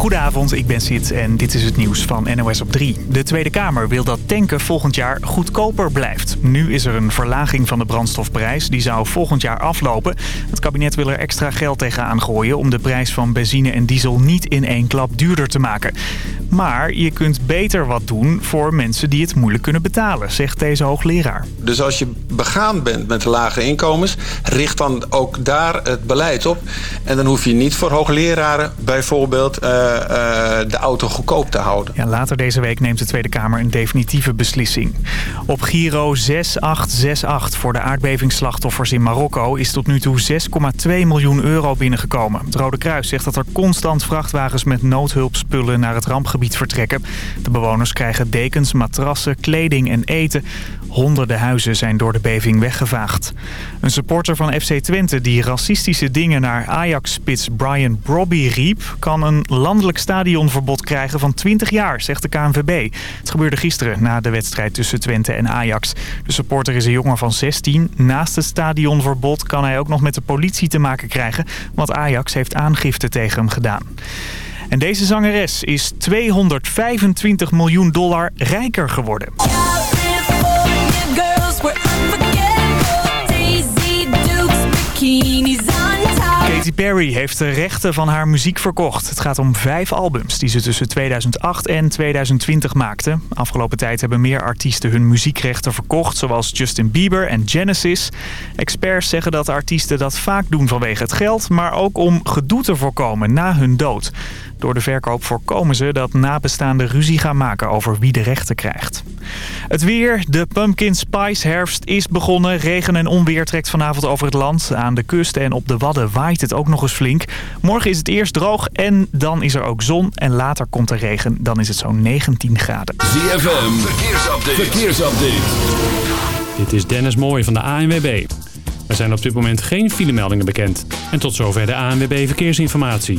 Goedenavond, ik ben Sid en dit is het nieuws van NOS op 3. De Tweede Kamer wil dat tanken volgend jaar goedkoper blijft. Nu is er een verlaging van de brandstofprijs. Die zou volgend jaar aflopen. Het kabinet wil er extra geld tegenaan gooien... om de prijs van benzine en diesel niet in één klap duurder te maken. Maar je kunt beter wat doen voor mensen die het moeilijk kunnen betalen... zegt deze hoogleraar. Dus als je begaan bent met lage inkomens... richt dan ook daar het beleid op. En dan hoef je niet voor hoogleraren bijvoorbeeld uh, uh, de auto goedkoop te houden. Ja, later deze week neemt de Tweede Kamer een definitieve beslissing. Op Giro 6868 voor de aardbevingsslachtoffers in Marokko... is tot nu toe 6,2 miljoen euro binnengekomen. Het Rode Kruis zegt dat er constant vrachtwagens met noodhulpspullen naar het rampgebied vertrekken. De bewoners krijgen dekens, matrassen, kleding en eten. Honderden huizen zijn door de beving weggevaagd. Een supporter van FC Twente die racistische dingen naar Ajax-spits Brian Brobby riep... kan een landelijk stadionverbod krijgen van 20 jaar, zegt de KNVB. Het gebeurde gisteren na de wedstrijd tussen Twente en Ajax. De supporter is een jongen van 16. Naast het stadionverbod kan hij ook nog met de politie te maken krijgen... want Ajax heeft aangifte tegen hem gedaan. En deze zangeres is 225 miljoen dollar rijker geworden. Katy Perry heeft de rechten van haar muziek verkocht. Het gaat om vijf albums die ze tussen 2008 en 2020 maakte. Afgelopen tijd hebben meer artiesten hun muziekrechten verkocht... zoals Justin Bieber en Genesis. Experts zeggen dat artiesten dat vaak doen vanwege het geld... maar ook om gedoe te voorkomen na hun dood. Door de verkoop voorkomen ze dat nabestaanden ruzie gaan maken over wie de rechten krijgt. Het weer, de pumpkin spice herfst is begonnen. Regen en onweer trekt vanavond over het land. Aan de kust en op de Wadden waait het ook nog eens flink. Morgen is het eerst droog en dan is er ook zon. En later komt er regen, dan is het zo'n 19 graden. ZFM, verkeersupdate. verkeersupdate. Dit is Dennis Mooij van de ANWB. Er zijn op dit moment geen filemeldingen bekend. En tot zover de ANWB Verkeersinformatie.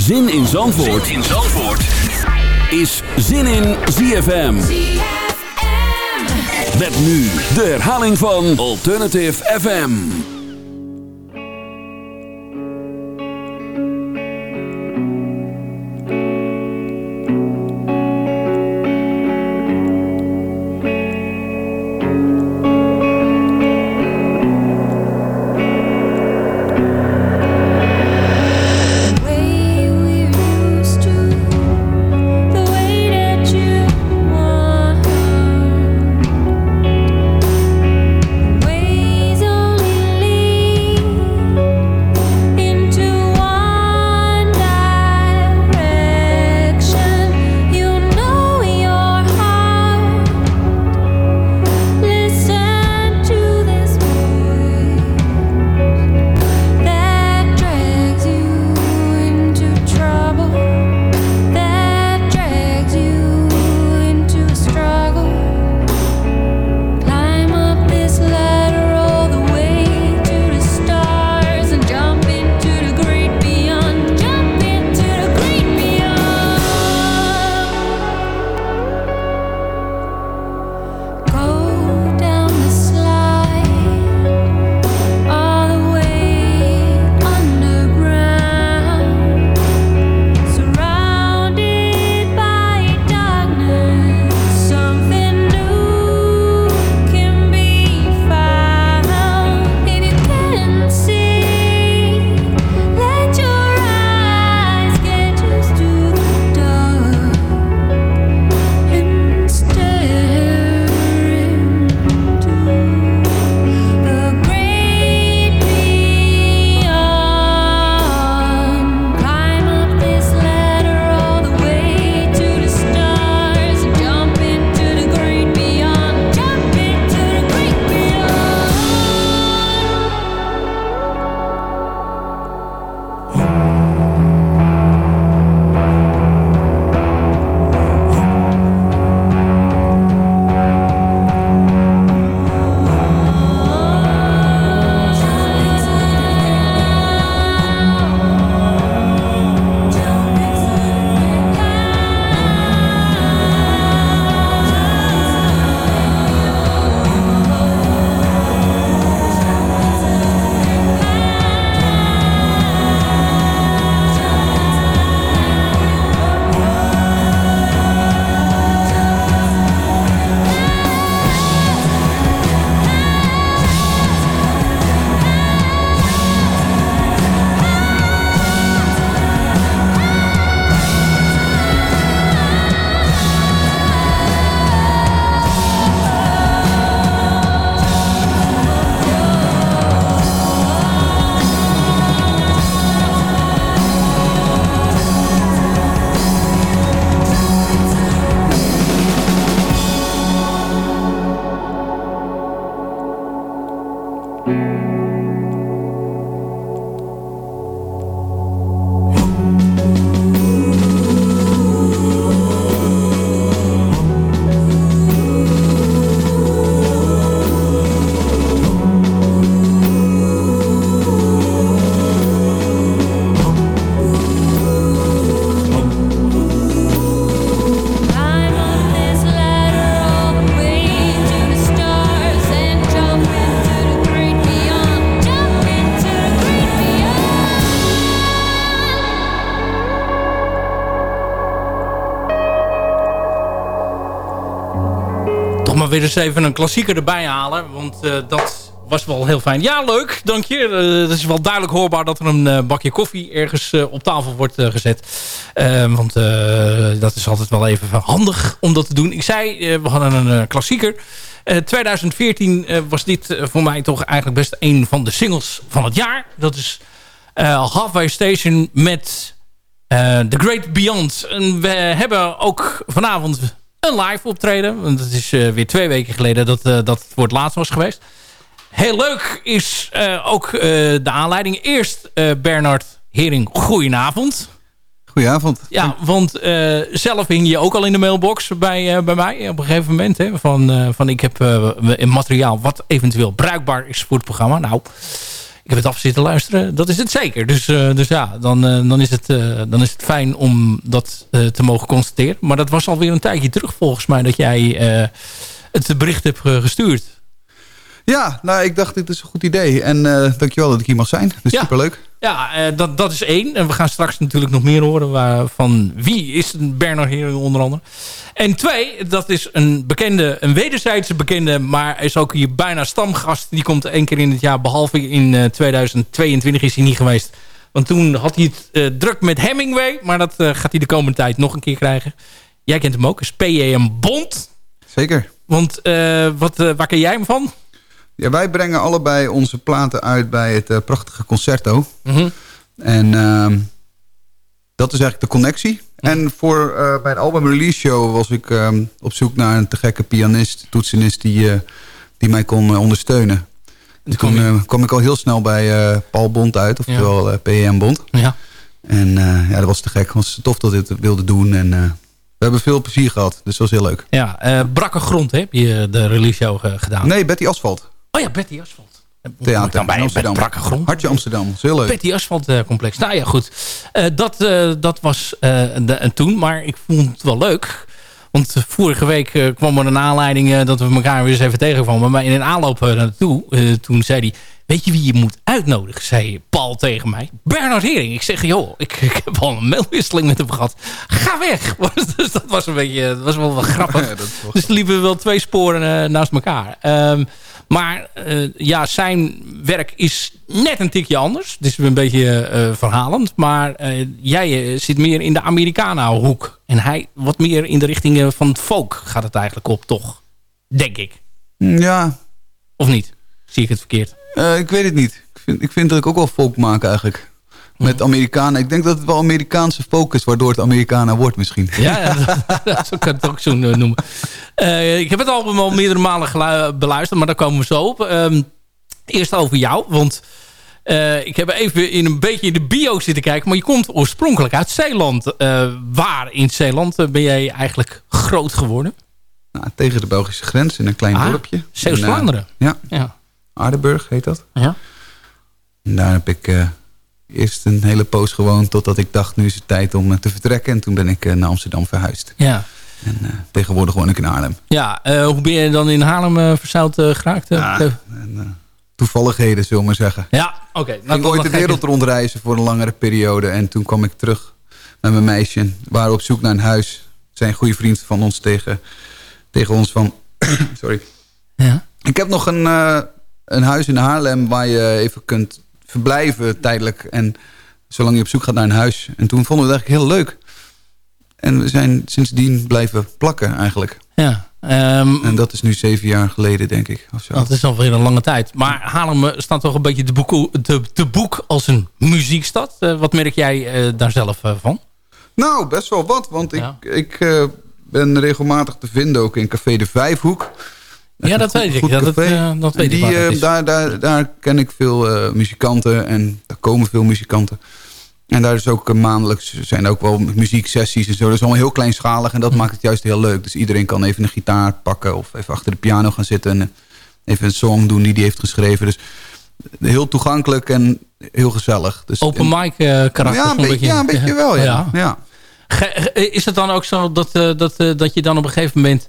Zin in Zandvoort, zin in Zandvoort. is Zin in ZFM. Met nu de herhaling van Alternative FM. Eens even een klassieker erbij halen. Want dat was wel heel fijn. Ja, leuk. Dank je. Het is wel duidelijk hoorbaar dat er een bakje koffie ergens op tafel wordt gezet. want dat is altijd wel even handig om dat te doen. Ik zei, we hadden een klassieker. 2014 was dit voor mij toch eigenlijk best een van de singles van het jaar. Dat is Halfway Station met The Great Beyond. En we hebben ook vanavond een live optreden. Want het is weer twee weken geleden dat, dat het voor het laatst was geweest. Heel leuk is ook de aanleiding. Eerst Bernard Hering, goedenavond. Goedenavond. Ja, want zelf hing je ook al in de mailbox bij, bij mij op een gegeven moment. Hè, van, van ik heb een materiaal wat eventueel bruikbaar is voor het programma. Nou, heb het af zitten luisteren. Dat is het zeker. Dus, dus ja, dan, dan, is het, dan is het fijn om dat te mogen constateren. Maar dat was alweer een tijdje terug volgens mij dat jij het bericht hebt gestuurd. Ja, nou ik dacht dit is een goed idee. En dankjewel dat ik hier mag zijn. Dat is ja. superleuk. Ja, dat, dat is één. En we gaan straks natuurlijk nog meer horen waar, van wie is Bernard Hering onder andere. En twee, dat is een bekende, een wederzijdse bekende, maar is ook hier bijna stamgast. Die komt één keer in het jaar, behalve in 2022 is hij niet geweest. Want toen had hij het uh, druk met Hemingway, maar dat uh, gaat hij de komende tijd nog een keer krijgen. Jij kent hem ook, is P.J.M. Bond. Zeker. Want uh, wat, waar ken jij hem van? Ja, wij brengen allebei onze platen uit bij het prachtige Concerto. Mm -hmm. En ehm, dat is eigenlijk de connectie. En voor, uh, bij de album release show was ik um, op zoek naar een te gekke pianist, toetsenist die, uh, die mij kon uh, ondersteunen. Dus toen kwam ik al heel snel bij Paul Bond uit, oftewel ja. PM Bond. Ja. En ja, dat was te gek. Het was tof dat dit wilde doen. En we hebben veel plezier gehad, dus dat was heel leuk. Ja, Brakke Grond heb je de release show gedaan? Nee, Betty Asfalt. Oh ja, Betty Asfalt. Theater dan bij, Amsterdam. Bij grond. Hartje Amsterdam, heel leuk. Betty Asfaltcomplex. Nou ja, goed. Uh, dat, uh, dat was uh, de, toen, maar ik vond het wel leuk. Want vorige week kwam er een aanleiding dat we elkaar weer eens even tegenkwamen. Maar in een aanloop naartoe, toen zei hij... Weet je wie je moet uitnodigen, zei Paul tegen mij. Bernard Hering. Ik zeg, joh, ik, ik heb al een mailwisseling met hem gehad. Ga weg! dus dat was een beetje, dat was wel wat grappig. Ja, was... Dus liepen we wel twee sporen naast elkaar. Um, maar uh, ja, zijn werk is net een tikje anders. Het is een beetje uh, verhalend. Maar uh, jij zit meer in de Americana-hoek. En hij wat meer in de richting van het folk gaat het eigenlijk op, toch? Denk ik. Ja. Of niet? Zie ik het verkeerd? ik weet het niet. Ik vind, ik vind dat ik ook wel folk maak eigenlijk met Amerikanen. Ik denk dat het wel Amerikaanse focus, waardoor het Americana wordt misschien. Ja, ja dat, zo kan het ook zo noemen. Uh, ik heb het album al meerdere malen beluisterd, maar daar komen we zo op. Um, eerst over jou, want uh, ik heb even in een beetje in de bio zitten kijken, maar je komt oorspronkelijk uit Zeeland. Uh, waar in Zeeland ben jij eigenlijk groot geworden? Nou, tegen de Belgische grens in een klein ah, dorpje. Zeeuws-Vlaanderen? ja. ja. Aardenburg heet dat. Ja. En daar heb ik eerst een hele poos gewoond totdat ik dacht, nu is het tijd om eh, te vertrekken. En toen ben ik eh, naar Amsterdam verhuisd. Ja. En uh, tegenwoordig woon ik in Haarlem. Ja, uh, hoe ben je dan in Haarlem uh, verzeild geraakt? Ja, en, toevalligheden, zullen we maar zeggen. Ja, oké. Okay. Ik ooit de wereld rondreizen voor een langere periode. En toen kwam ik terug met mijn meisje. We waren op zoek naar een huis. Zijn goede vriend van ons tegen, tegen ons van... sorry. Ja. Ik heb nog een, een huis in Haarlem waar je even kunt verblijven tijdelijk. En zolang je op zoek gaat naar een huis. En toen vonden we het eigenlijk heel leuk. En we zijn sindsdien blijven plakken eigenlijk. Ja. Um, en dat is nu zeven jaar geleden, denk ik. Of zo. Dat is alweer een lange tijd. Maar Haarlem staat toch een beetje te boek, te, te boek als een muziekstad. Uh, wat merk jij uh, daar zelf uh, van? Nou, best wel wat. Want ja. ik, ik ben regelmatig te vinden ook in Café de Vijfhoek. Ja, dat weet ik. Ja, dat, uh, dat weet die, ik uh, daar, daar, daar ken ik veel uh, muzikanten en daar komen veel muzikanten. En daar is ook maandelijks zijn ook wel muzieksessies en zo. Dat is allemaal heel kleinschalig en dat hm. maakt het juist heel leuk. Dus iedereen kan even een gitaar pakken of even achter de piano gaan zitten... en even een song doen die hij heeft geschreven. Dus heel toegankelijk en heel gezellig. Dus Open mic karakter. Ja, een beetje, ja, een beetje wel, ja. ja. ja. Is het dan ook zo dat, dat, dat je dan op een gegeven moment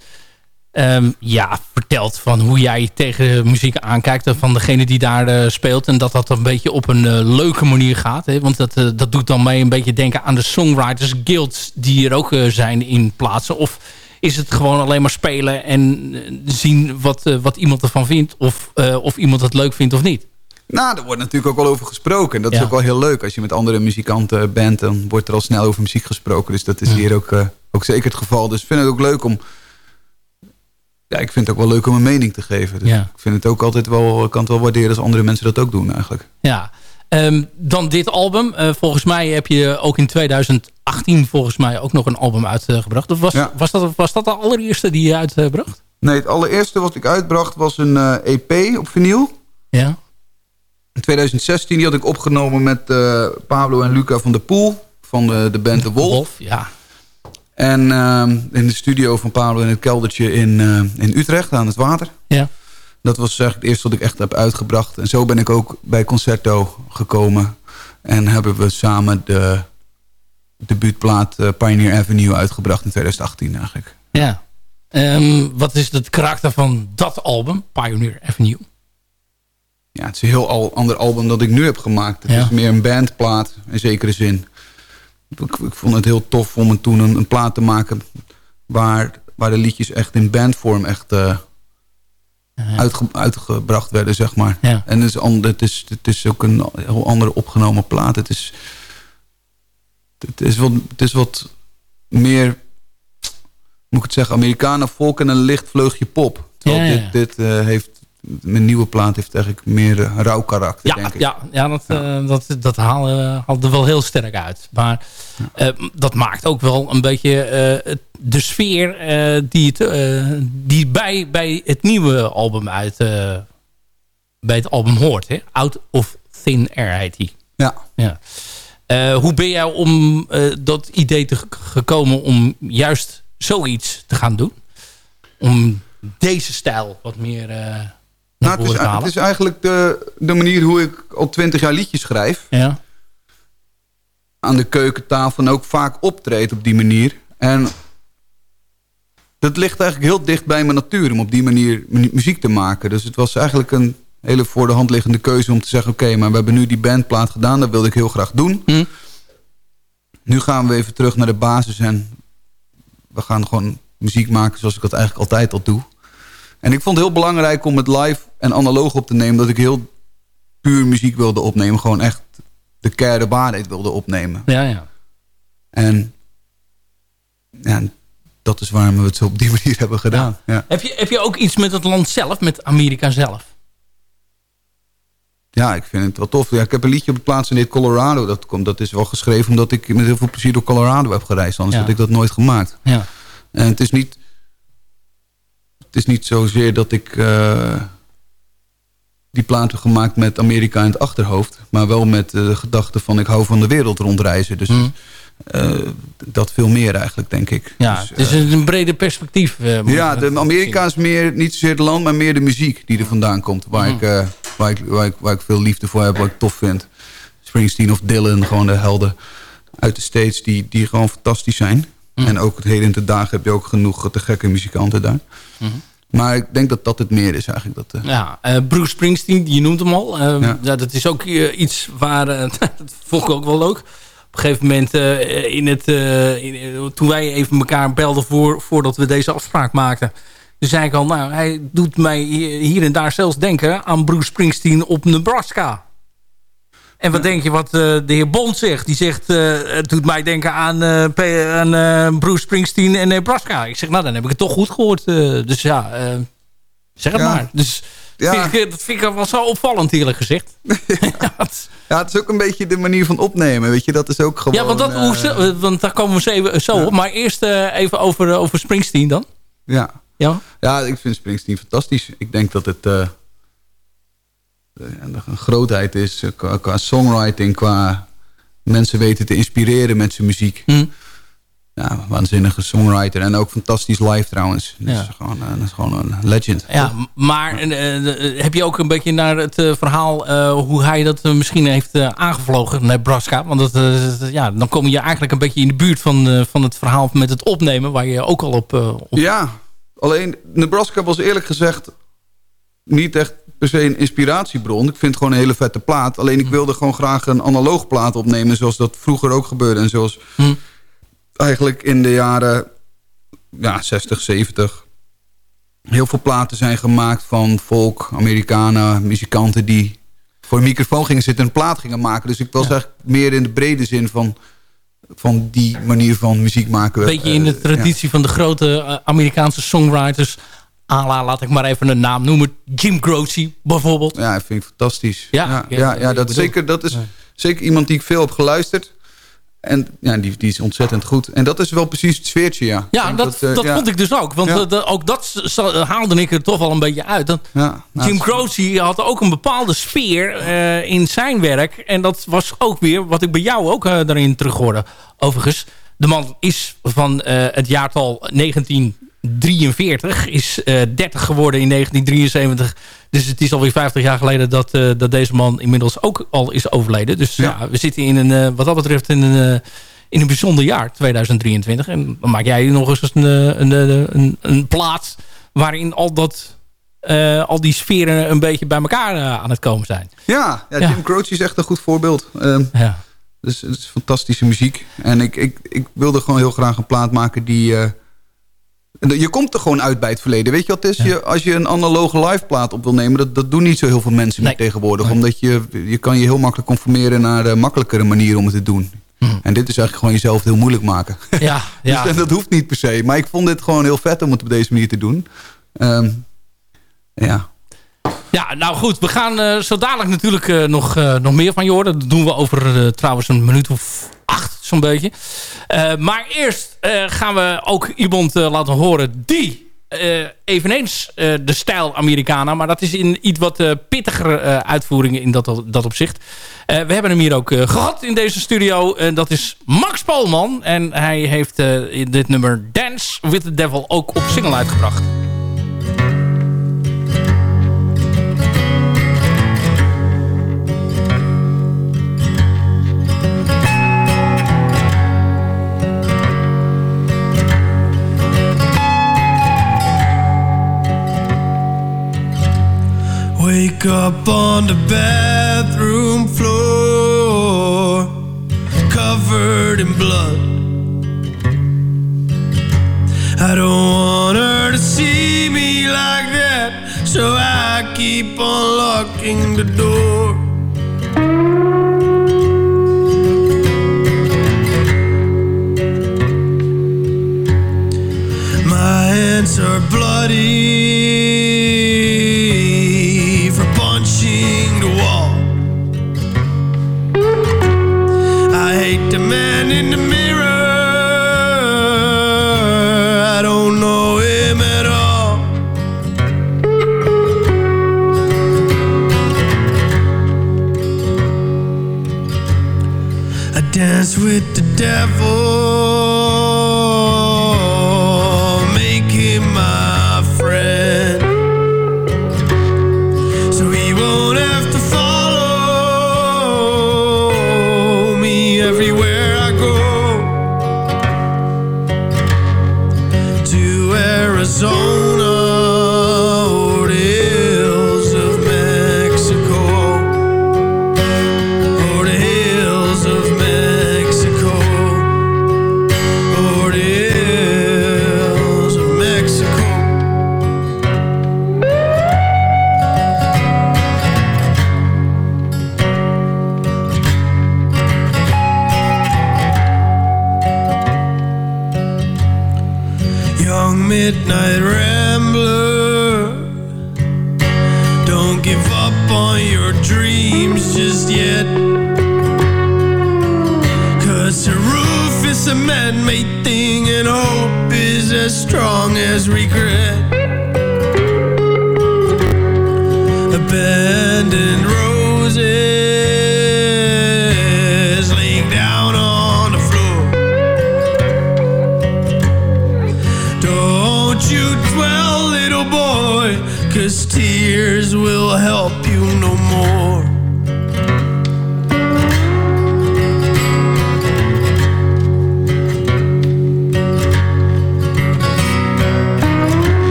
Um, ja, vertelt van hoe jij tegen muziek aankijkt van degene die daar uh, speelt. En dat dat een beetje op een uh, leuke manier gaat. Hè? Want dat, uh, dat doet dan mee een beetje denken aan de Songwriters Guilds die er ook zijn in plaatsen. Of is het gewoon alleen maar spelen en zien wat, wat iemand ervan vindt. Of, of iemand het leuk vindt of niet. Nou, er wordt natuurlijk ook wel over gesproken. Dat is ook wel heel leuk. Als je met andere muzikanten bent, dan wordt er al snel over muziek gesproken. Dus dat is hier ook, ook zeker het geval. Dus ik vind het ook leuk om ja, ik vind het ook wel leuk om een mening te geven. Dus Ik vind het ook altijd wel, kan het wel waarderen als andere mensen dat ook doen eigenlijk. Ja, um, dan dit album. Uh, volgens mij heb je ook in 2018 volgens mij ook nog een album uitgebracht. Of was, ja. was, dat, was dat de allereerste die je uitbracht? Nee, het allereerste wat ik uitbracht was een uh, eh, EP op vinyl. Ja. In 2016 die had ik opgenomen met uh, Pablo en Luca van de Poel. Van de, de band De Wolf. Wolf ja. En uh, in de studio van Pablo in het keldertje in, uh, in Utrecht aan het water. Ja. Dat was eigenlijk het eerste wat ik echt heb uitgebracht. En zo ben ik ook bij Concerto gekomen. En hebben we samen de debuutplaat uh, Pioneer Avenue uitgebracht in 2018 eigenlijk. Ja. Um, wat is het karakter van dat album, Pioneer Avenue? Ja, het is een heel al, ander album dan ik nu heb gemaakt. Het ja. is meer een bandplaat, in zekere zin ik, ik, vond het heel tof om toen een, een, plaat te maken... Waar, waar de liedjes echt in bandvorm echt uh, uitge, uitgebracht werden, zeg maar. Ja. En het is, het, is, het is ook een heel andere opgenomen plaat. Het is, het is, wat, het is wat meer, moet ik het zeggen, Amerikanen volk en een licht vleugje pop. Terwijl ja, dit, dit uh, heeft mijn nieuwe plaat heeft eigenlijk meer uh, rauw karakter, ja, denk ik. Ja, ja, dat, ja. Uh, dat, dat haalde, haalde er wel heel sterk uit. Maar uh, dat maakt ook wel een beetje de sfeer die, het, die bij, bij het nieuwe album uit... bij het album hoort. Hè? Out of Thin Air heet die. Ja. ja. hoe ben jij om dat idee te gekomen om juist zoiets te gaan doen? Om deze stijl wat meer nou, het, is, het, is, eigenlijk de, de manier hoe ik al twintig jaar liedjes schrijf. Ja. Aan de keukentafel en ook vaak optreed op die manier. En dat ligt eigenlijk heel dicht bij mijn natuur om op die manier muziek te maken. Dus het was eigenlijk een hele voor de hand liggende keuze om te zeggen... oké, maar we hebben nu die bandplaat gedaan, dat wilde ik heel graag doen. Hm. Nu gaan we even terug naar de basis en we gaan gewoon muziek maken zoals ik dat eigenlijk altijd al doe. En ik vond het heel belangrijk om het live en analoog op te nemen. Dat ik heel puur muziek wilde opnemen. Gewoon echt de kerde waarheid wilde opnemen. Ja, ja. En ja, dat is waarom we het zo op die manier hebben gedaan. Ja. Heb, je, heb je ook iets met het land zelf, met Amerika zelf? Ja, ik vind het wel tof. Ja, ik heb een liedje op de plaats in dit Colorado. Dat, komt, dat is wel geschreven omdat ik met heel veel plezier door Colorado heb gereisd. Anders had ik dat nooit gemaakt. Ja. En het is niet het is niet zozeer dat ik uh, die plaat heb gemaakt met Amerika in het achterhoofd. Maar wel met de gedachte van ik hou van de wereld rondreizen. Dus mm. uh, dat veel meer eigenlijk, denk ik. Ja, dus, het is uh, een breder perspectief. ja, de Amerika is meer, niet zozeer het land, maar meer de muziek die er vandaan komt. Waar, mm. ik, waar, ik, waar, ik, waar ik veel liefde voor heb, wat ik tof vind. Springsteen of Dylan, gewoon de helden uit de States die, die gewoon fantastisch zijn. Mm. En ook het heden in de dagen heb je ook genoeg te gekke muzikanten daar. Mm. Maar ik denk dat dat het meer is eigenlijk. Dat, uh... Ja, uh, Bruce Springsteen, je noemt hem al. Uh, ja. ja. dat is ook iets waar, dat vond ik ook wel leuk. Op een gegeven moment, in het, in, toen wij even elkaar belden voor, voordat we deze afspraak maakten. Toen zei ik al, nou, hij doet mij hier en daar zelfs denken aan Bruce Springsteen op Nebraska. En wat denk je wat uh, de heer Bond zegt? Die zegt, uh, het doet mij denken aan, uh, aan Bruce Springsteen en Nebraska. Ik zeg, nou dan heb ik het toch goed gehoord. dus ja, zeg het ja. maar. Dus ja. vind ik, dat vind ik wel zo opvallend eerlijk gezegd. ja, het is ook een beetje de manier van opnemen. Weet je, dat is ook gewoon... Ja, want, dat, want daar komen we zo, even, zo op. Maar eerst even over, over Springsteen dan. Ja. ja. Ja, ik vind Springsteen fantastisch. Ik denk dat het een grootheid is qua, qua, songwriting, qua mensen weten te inspireren met zijn muziek. Mm. Ja, waanzinnige songwriter. En ook fantastisch live trouwens. Dus ja. gewoon, uh, dat is gewoon een legend. Ja, maar uh, heb je ook een beetje naar het uh, verhaal... hoe hij dat misschien heeft aangevlogen, Nebraska? Want dat, ja, dan kom je eigenlijk een beetje in de buurt van, van het verhaal met het opnemen... waar je ook al op... op... Ja, alleen Nebraska was eerlijk gezegd niet echt per se een inspiratiebron. Ik vind het gewoon een hele vette plaat. Alleen ik hm. wilde gewoon graag een analoog plaat opnemen... zoals dat vroeger ook gebeurde. En zoals hm. eigenlijk in de jaren ja, 60, 70. Heel veel platen zijn gemaakt van folk, Amerikanen, muzikanten die voor een microfoon gingen zitten en een plaat gingen maken. Dus ik was eigenlijk meer in de brede zin van, van die manier van muziek maken. Een beetje in de Eh, traditie van de grote eh, Amerikaanse songwriters. Ala, laat ik maar even een naam noemen. Jim Croce bijvoorbeeld. Ja, dat vind ik fantastisch. Ja, ja, ja, ja, ik ja, dat, bedoel- zeker, dat is zeker iemand die ik veel heb geluisterd. En ja, die, die is ontzettend goed. En dat is wel precies het sfeertje, ja. Ja, dat, dat, eh, ja, vond ik dus ook. Want Ja. eh, de- ook dat haalde ik er toch wel een beetje uit. Dat Ja, nou, Jim Croce had ook een bepaalde sfeer eh, in zijn werk. En dat was ook weer wat ik bij jou ook daarin terug hoorde. Overigens, de man is van eh, het jaartal 1943. Is eh 30 geworden in 1973. Dus het is alweer 50 jaar geleden dat, eh, dat deze man inmiddels ook al is overleden. Dus ja, Ja. we zitten in een, eh, wat dat betreft in een, eh, in een bijzonder jaar, 2023. En dan maak jij nog eens een, eh, een, een, een, een plaat waarin al dat eh, al die sferen een beetje bij elkaar eh, aan het komen zijn. ja, ja, Ja. Jim Croce is echt een goed voorbeeld. Ehm, Ja. Dus het is fantastische muziek. En ik, ik, ik wilde gewoon heel graag een plaat maken die... eh, je komt er gewoon uit bij het verleden. Weet je wat het is? Je, als je een analoge live plaat op wil nemen... dat, dat doen niet zo heel veel mensen Nee. meer tegenwoordig. Nee. Omdat je, je kan je heel makkelijk conformeren... naar de makkelijkere manier om het te doen. Hmm. En dit is eigenlijk gewoon jezelf heel moeilijk maken. Ja, ja. Dus, en dat hoeft niet per se. Maar ik vond dit gewoon heel vet om het op deze manier te doen. Ehm, ja. Ja, nou goed. We gaan eh, zo dadelijk natuurlijk eh, nog, eh, nog meer van je horen. Dat doen we over trouwens een minuut of acht zo'n beetje. Maar eerst gaan we ook iemand laten horen die... eveneens de stijl Americana. Maar dat is in iets wat pittiger eh, uitvoeringen in dat, dat opzicht. We hebben hem hier ook eh, gehad in deze studio. Dat is Max Polman. En hij heeft dit nummer Dance with the Devil ook op single uitgebracht. Wake up on the bathroom floor, covered in blood. I don't want her to see me like that, so I keep on locking the door.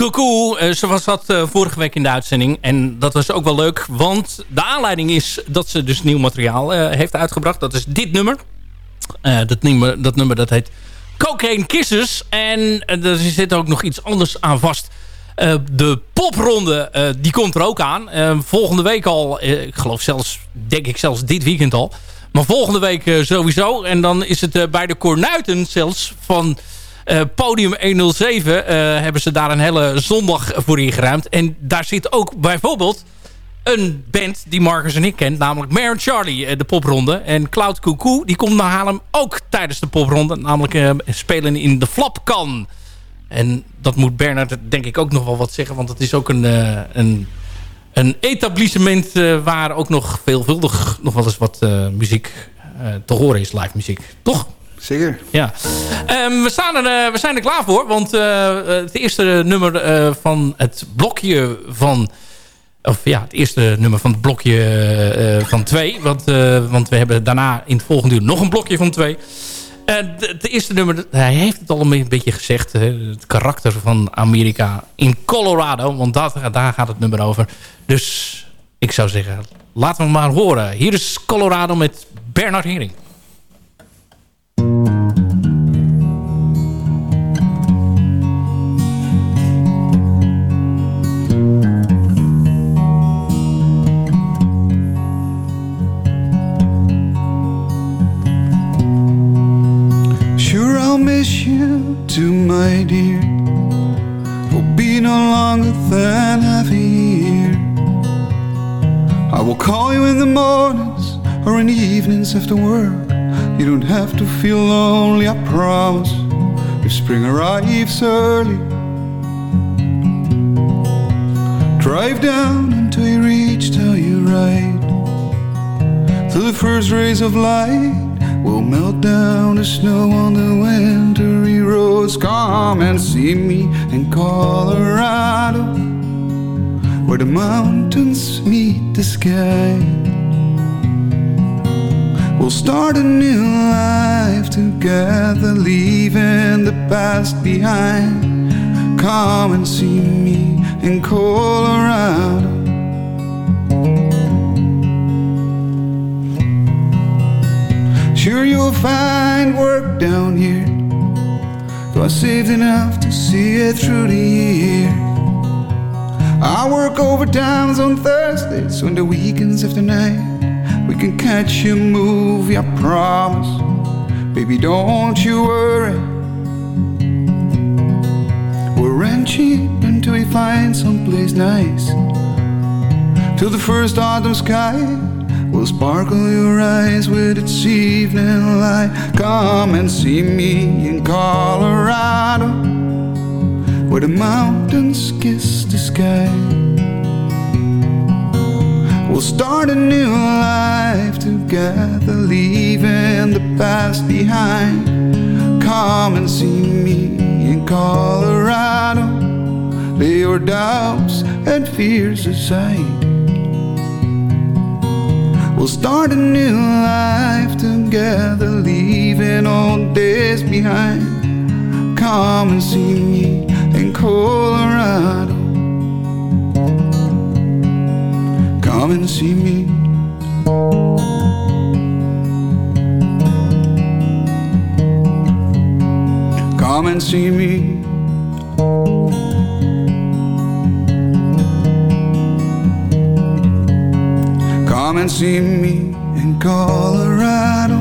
Cuckoo, eh, ze was dat eh, vorige week in de uitzending. En dat was ook wel leuk, want de aanleiding is dat ze dus nieuw materiaal eh, heeft uitgebracht. Dat is dit nummer. Dat, nummer dat nummer dat heet Cocaine Kisses. En er zit ook nog iets anders aan vast. De popronde, die komt er ook aan. Volgende week al, ik geloof zelfs, denk ik zelfs dit weekend al. Maar volgende week sowieso. En dan is het bij de Cornuiten zelfs van eh, Podium 107... eh, hebben ze daar een hele zondag voor ingeruimd. En daar zit ook bijvoorbeeld een band die Marcus en ik kent. Namelijk Mare Charlie, eh, de popronde. En Cloud Cuckoo, die komt naar Haarlem ook tijdens de popronde. Namelijk spelen in de Flapkan. En dat moet Bernard denk ik ook nog wel wat zeggen. Want het is ook een, een, een etablissement waar ook nog veelvuldig nog wel eens wat muziek te horen is. Live muziek. Toch? Zeker. Ja. Ehm, we, staan er, eh, we zijn er klaar voor. Want eh, het eerste nummer eh, van het blokje van... Of ja, het eerste nummer van het blokje eh, eh, van twee. Want, eh, want we hebben daarna in het volgende uur nog een blokje van twee. Eh, het eerste nummer, hij heeft het al een beetje gezegd. het karakter van Amerika in Colorado. Want dat, daar gaat het nummer over. Dus ik zou zeggen, laten we maar horen. Hier is Colorado met Bernard Hering. Mornings or in the evenings after work. You don't have to feel lonely, I promise. If spring arrives early, drive down until you reach Telluride. Till the first rays of light will melt down the snow on the wintry roads. Come and see me in Colorado, where the mountains meet the sky. We'll start a new life together, leaving the past behind. Come and see me in Colorado. Sure, you'll find work down here. Though I saved enough to see it through the year. I work overtimes on Thursdays, on the weekends after night. Can catch a movie, I promise. Baby, don't you worry. We're ranching until we find someplace nice. Till the first autumn sky will sparkle your eyes with its evening light. Come and see me in Colorado, where the mountains kiss the sky. We'll start a new life together, leaving the past behind. Come and see me in Colorado. Lay your doubts and fears aside. We'll start a new life together, leaving old days behind. Come and see me in Colorado. Come and see me. Come and see me. Come and see me in Colorado.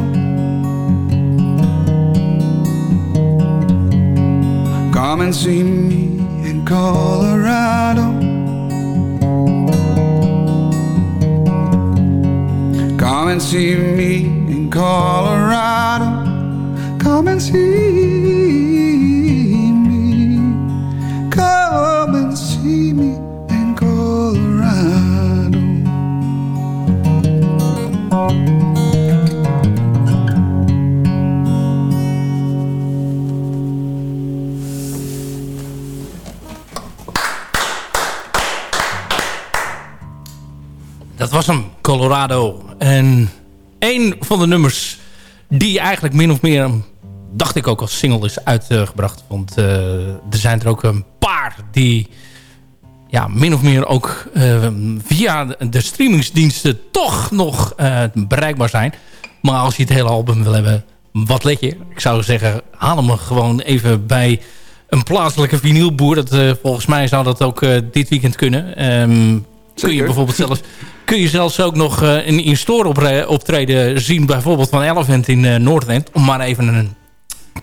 Come and see me in Colorado. Come and see me in Colorado. Come and see me. Come and see me in Colorado. Dat was hem, Colorado. En een van de nummers die eigenlijk min of meer, dacht ik ook als single is uitgebracht. Want eh, er zijn er ook een paar die ja, min of meer ook eh, via de streamingsdiensten toch nog eh, bereikbaar zijn. Maar als je het hele album wil hebben, wat let je? Ik zou zeggen, haal hem gewoon even bij een plaatselijke vinylboer. Dat, volgens mij zou dat ook dit weekend kunnen. Ehm, kun je bijvoorbeeld zelfs, kun je zelfs ook nog eh, een in-store optreden zien. Bijvoorbeeld van Elephant in uh, Noordend. Om maar even een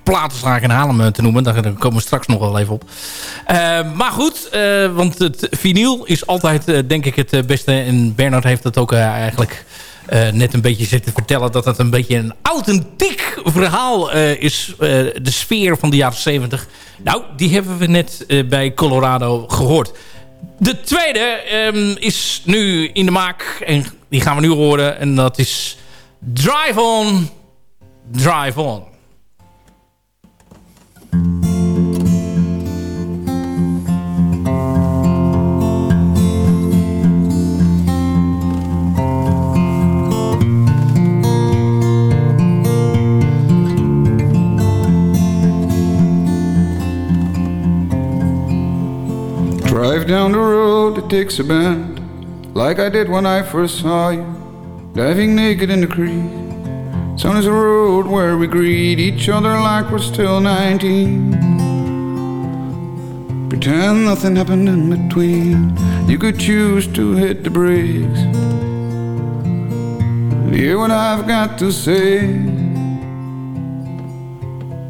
platenzaak in Haarlem te noemen. Daar komen we straks nog wel even op. maar goed, want het vinyl is altijd denk ik het beste. En Bernard heeft dat ook eigenlijk net een beetje zitten vertellen... dat het een beetje een authentiek verhaal is. De sfeer van de jaren 70. Nou, die hebben we net bij Colorado gehoord. De tweede um, is nu in de maak. En die gaan we nu horen. En dat is Drive On, Drive On. Down the road that takes a bend, like I did when I first saw you, diving naked in the creek. Sun is a road where we greet each other like we're still 19. Pretend nothing happened in between. You could choose to hit the brakes. Hear what I've got to say.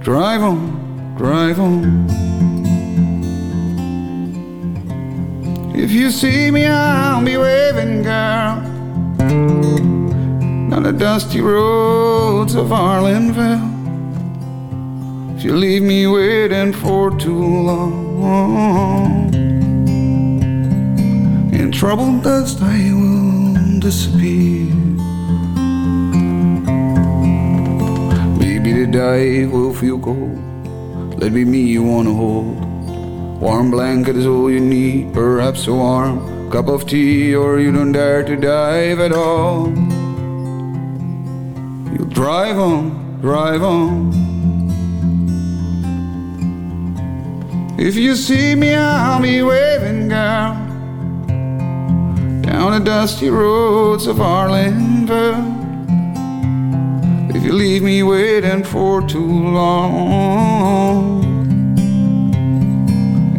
Drive on, drive on. If you see me, I'll be waving, girl. Down the dusty roads of Arlenville. If you leave me waiting for too long, in troubled dust I will disappear. Maybe the day will feel cold. Let me me you wanna hold. Warm blanket is all oh, you need, perhaps a warm cup of tea, or you don't dare to dive at all. You'll drive on, drive on. If you see me, I'll be waving, girl, down the dusty roads of Arlenville. If you leave me waiting for too long.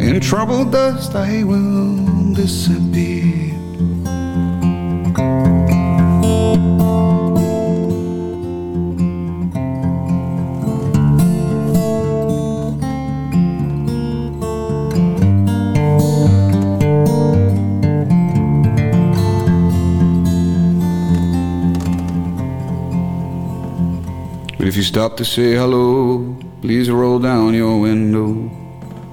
In troubled dust I will disappear. But if you stop to say hello, please roll down your window.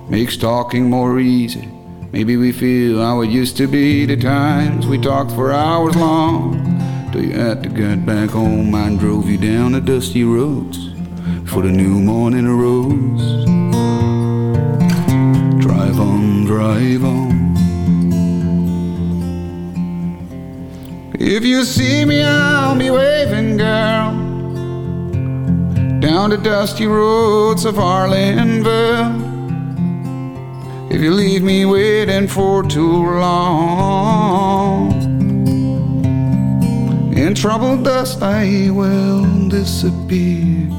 Makes talking more easy. Maybe we feel how it used to be the times we talked for hours long. Till you had to get back home and drove you down the dusty roads for the new morning arose. Drive on, drive on. If you see me, I'll be waving, girl. Down the dusty roads of Arlenville. If you leave me waiting for too long, in troubled dust I will disappear.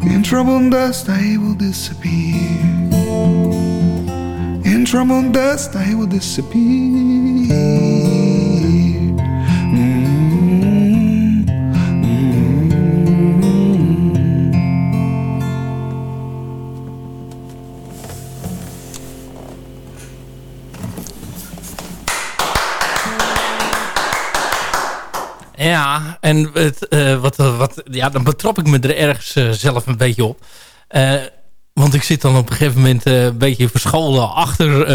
In troubled dust I will disappear. In troubled dust I will disappear. Ja, en het, uh, wat, wat, ja, dan betrap ik me er ergens uh, zelf een beetje op. Want ik zit dan op een gegeven moment een beetje verscholen achter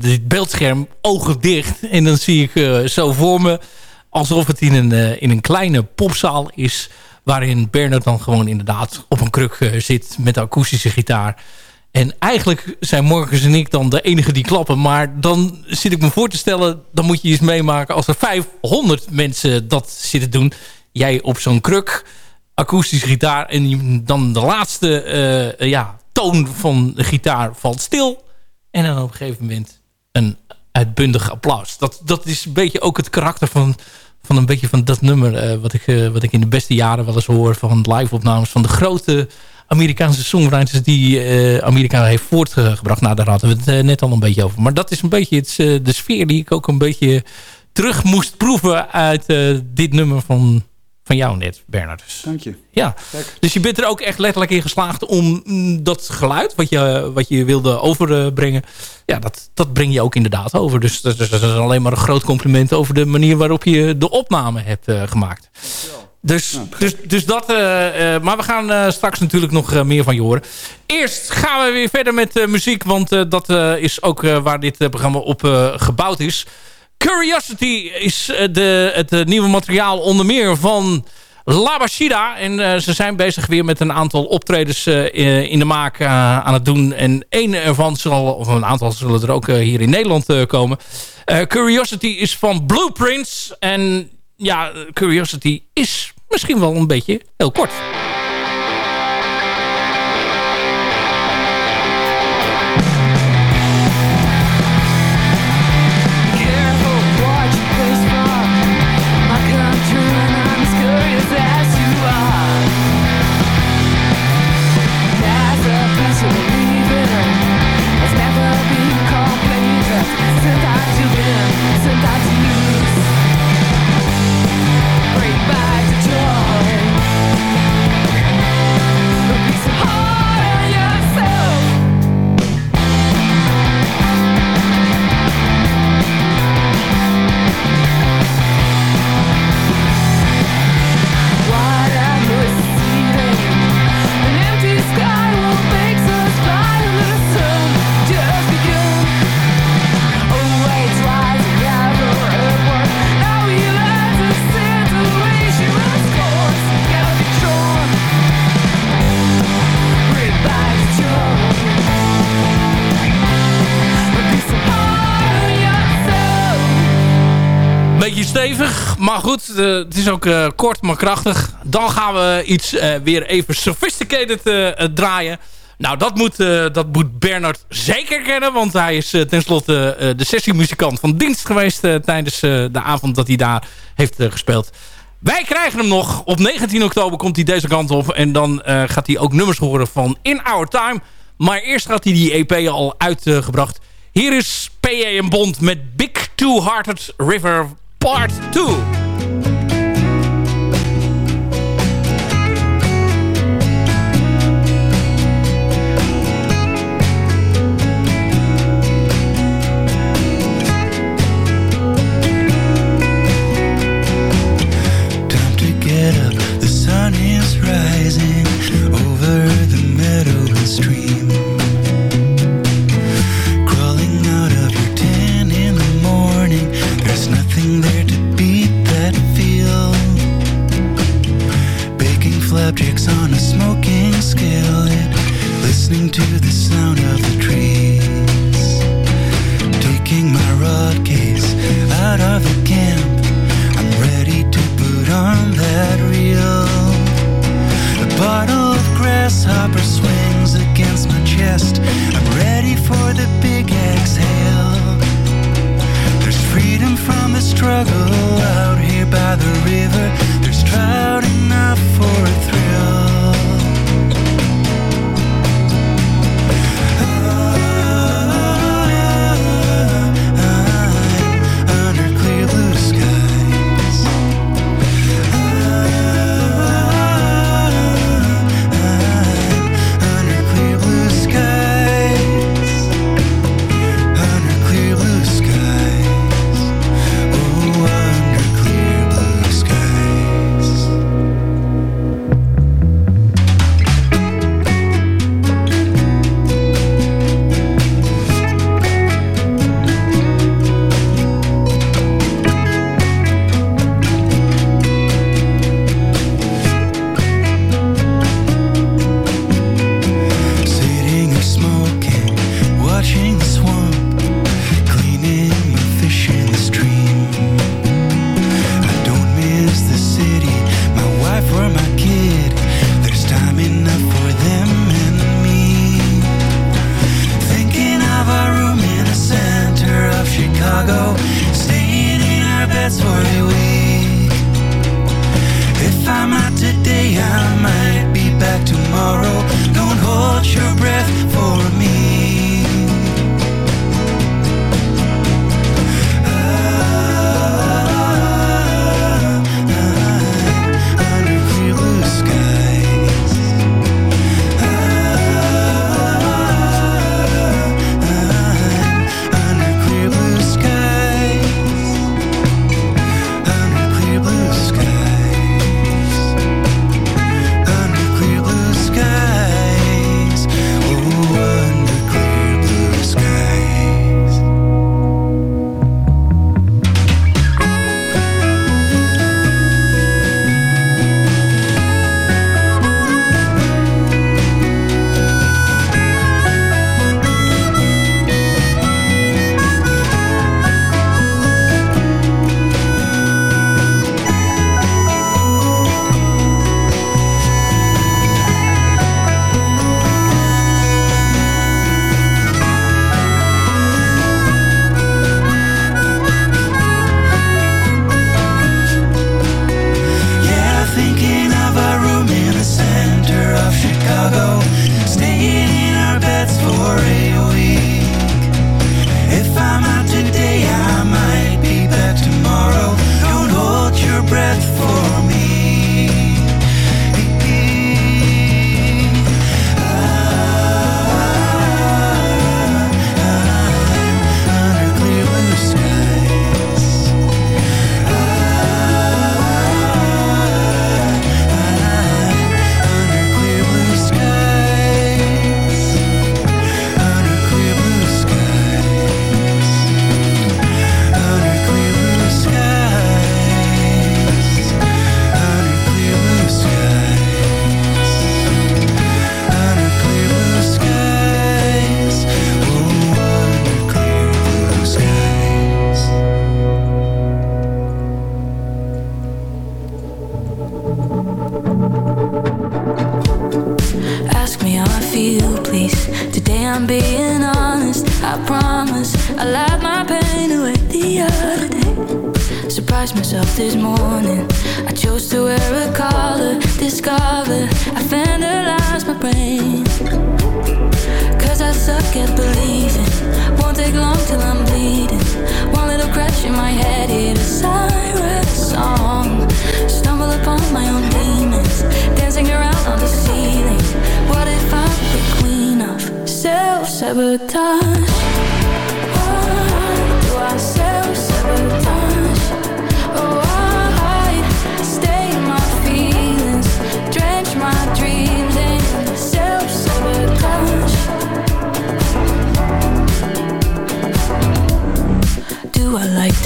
dit beeldscherm, ogen dicht. En dan zie ik zo voor me alsof het in een, in een kleine popzaal is... waarin Bernard dan gewoon inderdaad op een kruk zit met akoestische gitaar... En eigenlijk zijn Morgens en ik dan de enige die klappen. Maar dan zit ik me voor te stellen... dan moet je eens meemaken als er 500 mensen dat zitten doen. Jij op zo'n kruk, akoestische gitaar... en dan de laatste uh, ja, toon van de gitaar valt stil. En dan op een gegeven moment een uitbundig applaus. Dat, dat is een beetje ook het karakter van, van een beetje van dat nummer... eh, wat, ik, eh, wat ik in de beste jaren wel eens hoor van live-opnames... van de grote Amerikaanse songwriters die eh, Amerika heeft voortgebracht. Nou, daar hadden we het eh, net al een beetje over. Maar dat is een beetje het, eh, de sfeer die ik ook een beetje terug moest proeven... uit dit nummer van, van jou net, Bernard. Dus, Dank je. ja, dus je bent er ook echt letterlijk in geslaagd om mm, dat geluid wat je, wat je wilde overbrengen, ja, dat, dat breng je ook inderdaad over. Dus dat, is- dat is alleen maar een groot compliment over de manier waarop je de opname hebt gemaakt. Dus, dus, dus dat, eh, eh, maar we gaan eh, straks natuurlijk nog meer van je horen. Eerst gaan we weer verder met muziek, want dat is ook waar dit programma op gebouwd is. Curiosity is de, het nieuwe materiaal onder meer van Labashida. En ze zijn bezig weer met een aantal optredens in de maak aan het doen. En één ervan zal, of een aantal zullen er ook hier in Nederland komen. Curiosity is van Blueprints. En ja, Curiosity is misschien wel een beetje heel kort. Het is ook eh, kort, maar krachtig. Dan gaan we iets eh, weer even sophisticated eh, eh, draaien. Nou, dat moet, eh, dat moet Bernard zeker kennen. Want hij is eh, tenslotte eh, de sessiemuzikant van dienst geweest... eh, tijdens eh, de avond dat hij daar heeft eh, gespeeld. Wij krijgen hem nog. Op 19 oktober komt hij deze kant op. En dan eh, gaat hij ook nummers horen van In Our Time. Maar eerst had hij die EP al uitgebracht. Hier is P.A. en Bond met Big Two-Hearted River Part 2.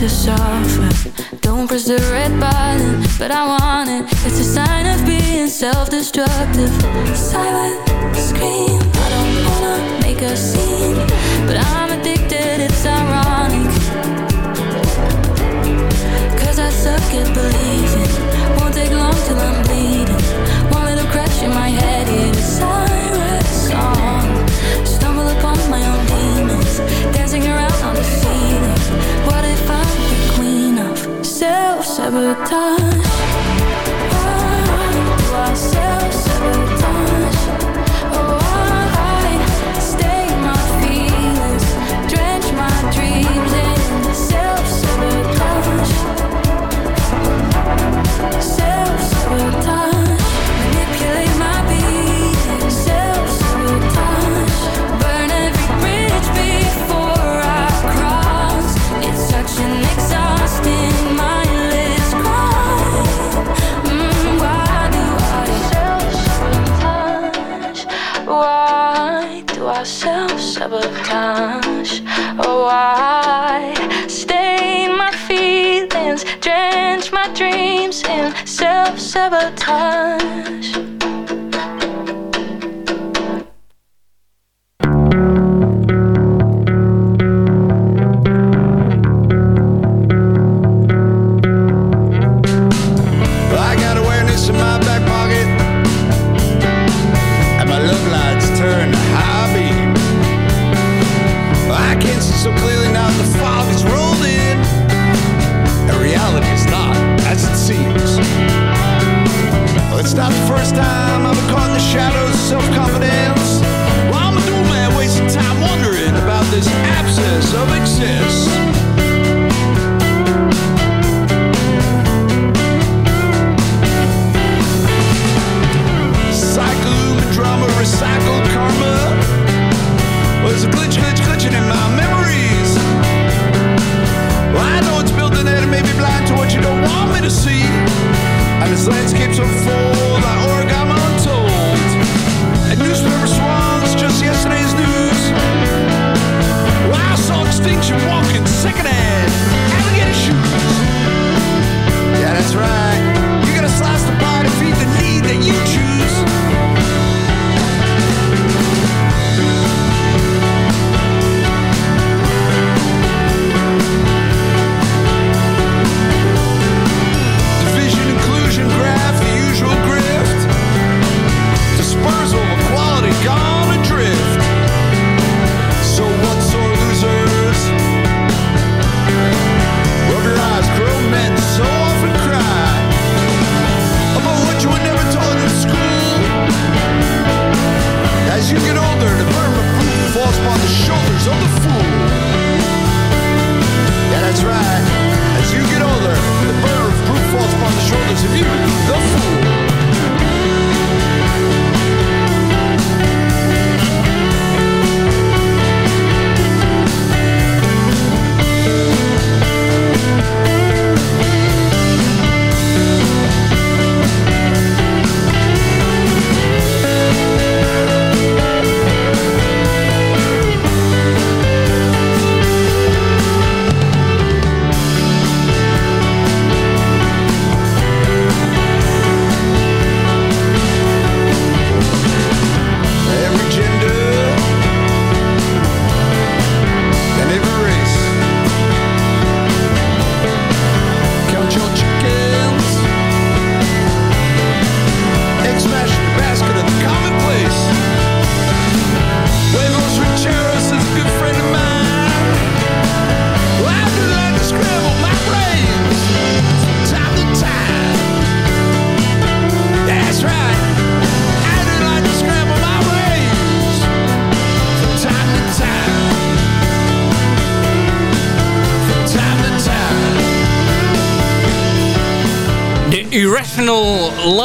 to suffer. Don't press the red button, but I want it. It's a sign of being self-destructive. Silent scream. I don't wanna make a scene But I'm addicted, it's ironic. Cause I suck at believing. Won't take long till I'm bleeding. One little crash in my head, yeah, it's siren song Stumble upon my own demons. Dancing around on the ceiling. What sabotage. I do several times.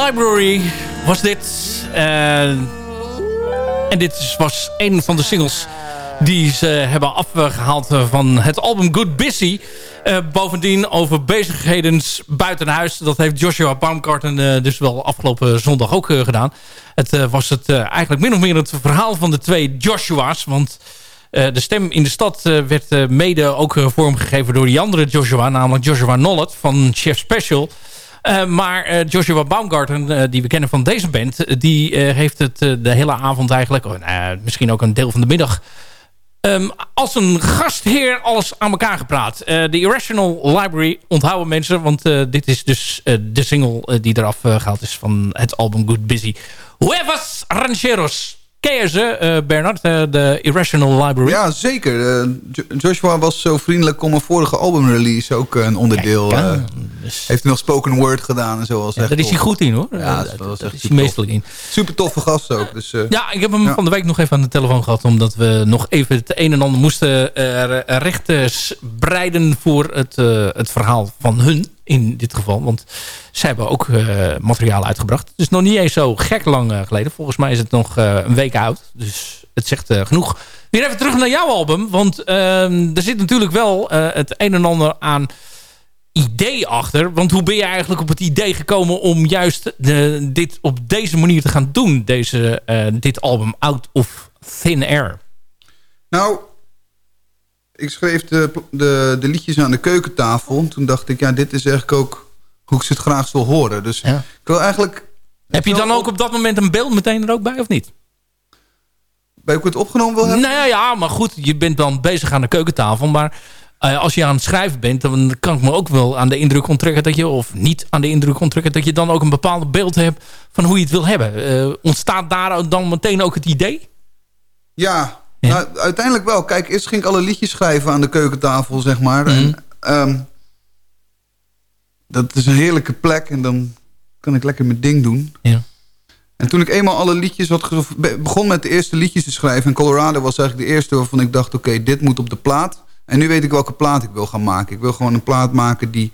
Library was dit. Eh, en dit was een van de singles die ze hebben afgehaald van het album Good Busy. Eh, bovendien over bezigheden buiten huis. Dat heeft Joshua Baumgarten eh, dus wel afgelopen zondag ook eh, gedaan. Het eh, was het, eh, eigenlijk min of meer het verhaal van de twee Joshua's. Want eh, de stem in de stad eh, werd eh, mede ook eh, vormgegeven door die andere Joshua. Namelijk Joshua Nollet van Chef Special. Eh, maar eh, Joshua Baumgarten, eh, die we kennen van deze band... die heeft het de hele avond eigenlijk... oh, nou misschien ook een deel van de middag... ehm, als een gastheer alles aan elkaar gepraat. De Irrational Library onthouden mensen... want dit is dus de single die eraf eh, gehaald is... van het album Good Busy. Huevas Rancheros. Ken je ze, Bernard? de Irrational Library? Ja, zeker. Jo- Joshua was zo vriendelijk om een vorige albumrelease ook een onderdeel... Kijk, eh, heeft nog spoken word gedaan en zo. Was Ja, daar is hij goed in hoor. Ja, dat, is hij meesterlijk in. Super toffe gast ook. Dus, eh, Ja, ik heb hem Ja. van de week nog even aan de telefoon gehad. Omdat we nog even het een en ander moesten eh, recht eh, spreiden voor het, eh, het verhaal van hun. In dit geval. Want zij hebben ook eh, materiaal uitgebracht. Is nog niet eens zo gek lang geleden. Volgens mij is het nog een week oud. Dus het zegt genoeg. Weer even terug naar jouw album. Want ehm, er zit natuurlijk wel het een en ander aan idee achter. Want hoe ben je eigenlijk op het idee gekomen om juist de, dit op deze manier te gaan doen? Deze, eh, dit album Out of Thin Air. Nou, ik schreef de, de, de liedjes aan de keukentafel. Toen dacht ik, ja, dit is eigenlijk ook hoe ik ze het graag wil horen. Dus ik wil eigenlijk... Heb je dan ook op dat moment een beeld meteen er ook bij of niet? Bij hoe ik het opgenomen wil hebben? Nou ja, ja, maar goed, je bent dan bezig aan de keukentafel. Maar eh, als je aan het schrijven bent, dan kan ik me ook wel aan de indruk onttrekken dat je, of niet aan de indruk onttrekken, dat je dan ook een bepaald beeld hebt van hoe je het wil hebben. Eh, ontstaat daar dan meteen ook het idee? Ja, Nou, uiteindelijk wel. Kijk, eerst ging ik alle liedjes schrijven aan de keukentafel, zeg maar. Mhm. En, ehm, dat is een heerlijke plek en dan kan ik lekker mijn ding doen. Ja. En toen ik eenmaal alle liedjes had... begon met de eerste liedjes te schrijven... en Colorado was eigenlijk de eerste waarvan ik dacht... oké, dit moet op de plaat. En nu weet ik welke plaat ik wil gaan maken. Ik wil gewoon een plaat maken die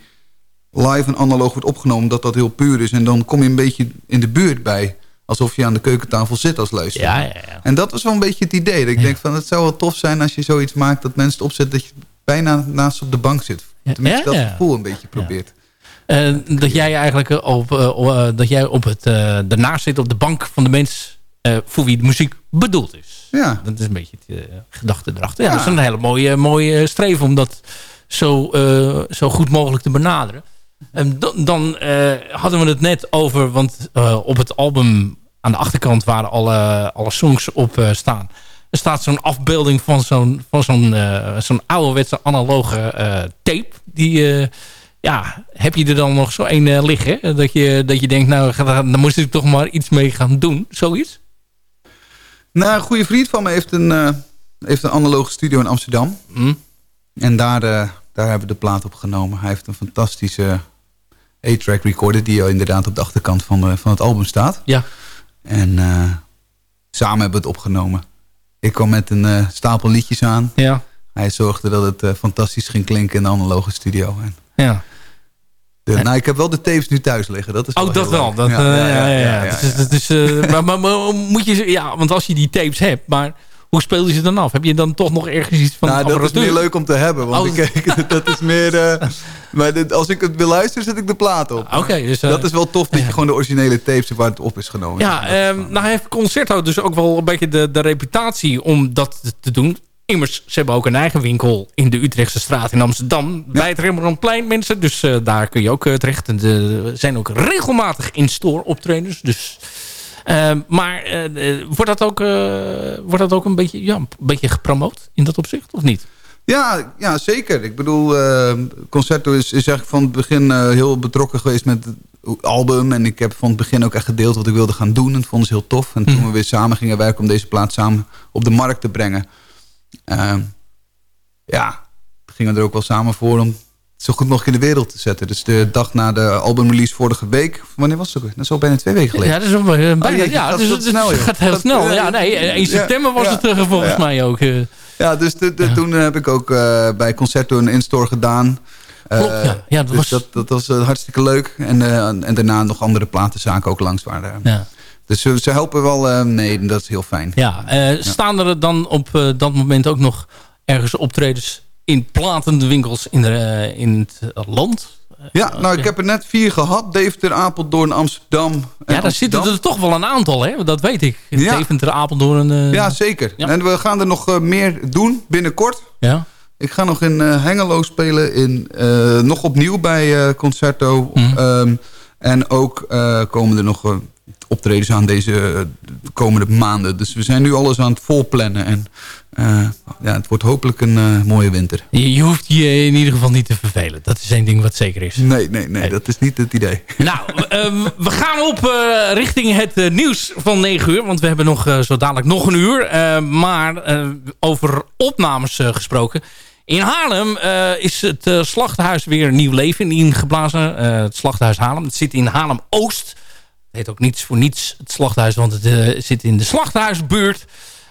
live en analoog wordt opgenomen... dat dat heel puur is. En dan kom je een beetje in de buurt bij... alsof je aan de keukentafel zit als luisteraar. Ja, ja, ja. En dat was wel een beetje het idee. Dat ik denk van, het zou wel tof zijn als je zoiets maakt... dat mensen het opzet dat je bijna naast op de bank zit. Tenminste, ja, dat gevoel een beetje probeert. Eh, dat jij eigenlijk op, eh, o- eh, dat jij op het, daarnaast zit op de bank van de mens eh, voor wie de muziek bedoeld is. Ja. Dat is een beetje het eh, gedachte erachter. Ja, Ja. dat is een hele mooie, mooie streven om dat zo, eh, zo goed mogelijk te benaderen. En dan dan eh, hadden we het net over, want eh, op het album aan de achterkant waar alle, alle songs op eh, staan. Er staat zo'n afbeelding van zo'n van zo'n eh, zo'n ouderwetse analoge eh, tape. Die, eh, ja, heb je er dan nog zo eh, liggen? Dat je, dat je denkt, nou, ga- dan moest ik toch maar iets mee gaan doen. Zoiets? Nou, een goede vriend van me heeft een, eh, heeft een analoge studio in Amsterdam. Hm? En daar, eh, daar hebben we de plaat op genomen. Hij heeft een fantastische 8-track recorder... die al inderdaad op de achterkant van, de, van het album staat. Ja. En eh, samen hebben we het opgenomen. Ik kwam met een eh, stapel liedjes aan. Ja. Hij zorgde dat het eh, fantastisch ging klinken in de analoge studio. En Ja. De, nou, ik heb wel de tapes nu thuis liggen. Dat is Oh, wel. Dat, eh, maar, moet je, ze- ja, want als je die tapes hebt, maar hoe speel je ze dan af? Heb je dan toch nog ergens iets van Nou, dat is meer leuk om te hebben. Want Oh. ik, dat is meer... eh, maar dit- als ik het wil luisteren, zet ik de plaat op. Oké, dus, eh, dat is wel tof dat je gewoon de originele tapes hebt waar het op is genomen. Ja, ehm, nou heeft Concerto dus ook wel een beetje de, de reputatie om dat te doen. Immers, ze hebben ook een eigen winkel in de Utrechtse straat in Amsterdam. Bij het Rembrandtplein, mensen. Dus eh, daar kun je ook eh, terecht. En er zijn ook regelmatig in-store optredens. Dus, maar eh, eh, wordt, dat ook, eh, wordt dat ook een beetje, ja, een beetje gepromoot in dat opzicht, of niet? Ja, ja, zeker. Ik bedoel, eh, Concerto is, is eigenlijk van het begin eh, heel betrokken geweest met het album. En ik heb van het begin ook echt gedeeld wat ik wilde gaan doen. En dat vonden ze heel tof. En Mhm. toen we weer samen gingen werken om deze plaat samen op de markt te brengen. Eh, ja, gingen we er ook wel samen voor om het zo goed mogelijk in de wereld te zetten. Dus de dag na de albumrelease vorige week. Wanneer was het ook? Dat is al bijna twee weken geleden. Ja, dat is eh, bijna, jeetje, ja, dus het, snel, het joh. gaat heel Dat- snel. ja, nee, 1 september was ja, het eh, volgens ja. mij ook. eh. Ja, dus de, de- toen heb ik ook eh, bij Concerto een in-store gedaan. Klopt, ja. Ja, dat dus was- dat, dat was eh, hartstikke leuk. En, eh, en daarna nog andere platenzaken ook langs waren. Ja. Dus ze, ze helpen wel eh, mee. en Dat is heel fijn. Ja, eh, staan er dan op eh, dat moment ook nog ergens optredens in platenwinkels in, de, eh, in het land? Ja, nou, ik heb er net vier gehad. Deventer, Apeldoorn, Amsterdam. Ja, daar Amsterdam. zitten er toch wel een aantal, hè? Dat weet ik. Ja. Deventer, Apeldoorn. eh, Ja, zeker. En we gaan er nog eh, meer doen binnenkort. Ja. Ik ga nog in eh, Hengelo spelen. In, eh, nog opnieuw bij eh, Concerto. Mhm. Ehm, en ook eh, komen er nog eh, optredens aan deze eh, komende maanden. Dus we zijn nu alles aan het volplannen. En eh, ja, het wordt hopelijk een eh, mooie winter. Je, je hoeft je in ieder geval niet te vervelen. Dat is één ding wat zeker is. Nee, nee, nee, dat is niet het idee. Nou, we gaan op richting het nieuws van 9 uur. Want we hebben nog zo dadelijk nog een uur. Maar over opnames gesproken. In Haarlem is het slachthuis weer nieuw leven ingeblazen. Het slachthuis Haarlem. Het zit in Haarlem-Oost. Heet ook niets voor niets het slachthuis. Want het eh, zit in de slachthuisbuurt.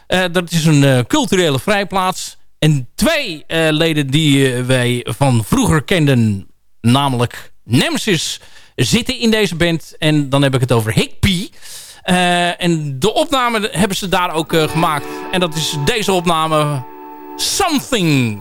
Eh, dat is een eh, culturele vrijplaats. En twee leden die wij van vroeger kenden, namelijk Nemesis, zitten in deze band. En dan heb ik het over Higpie. En de opname hebben ze daar ook gemaakt. En dat is deze opname Something.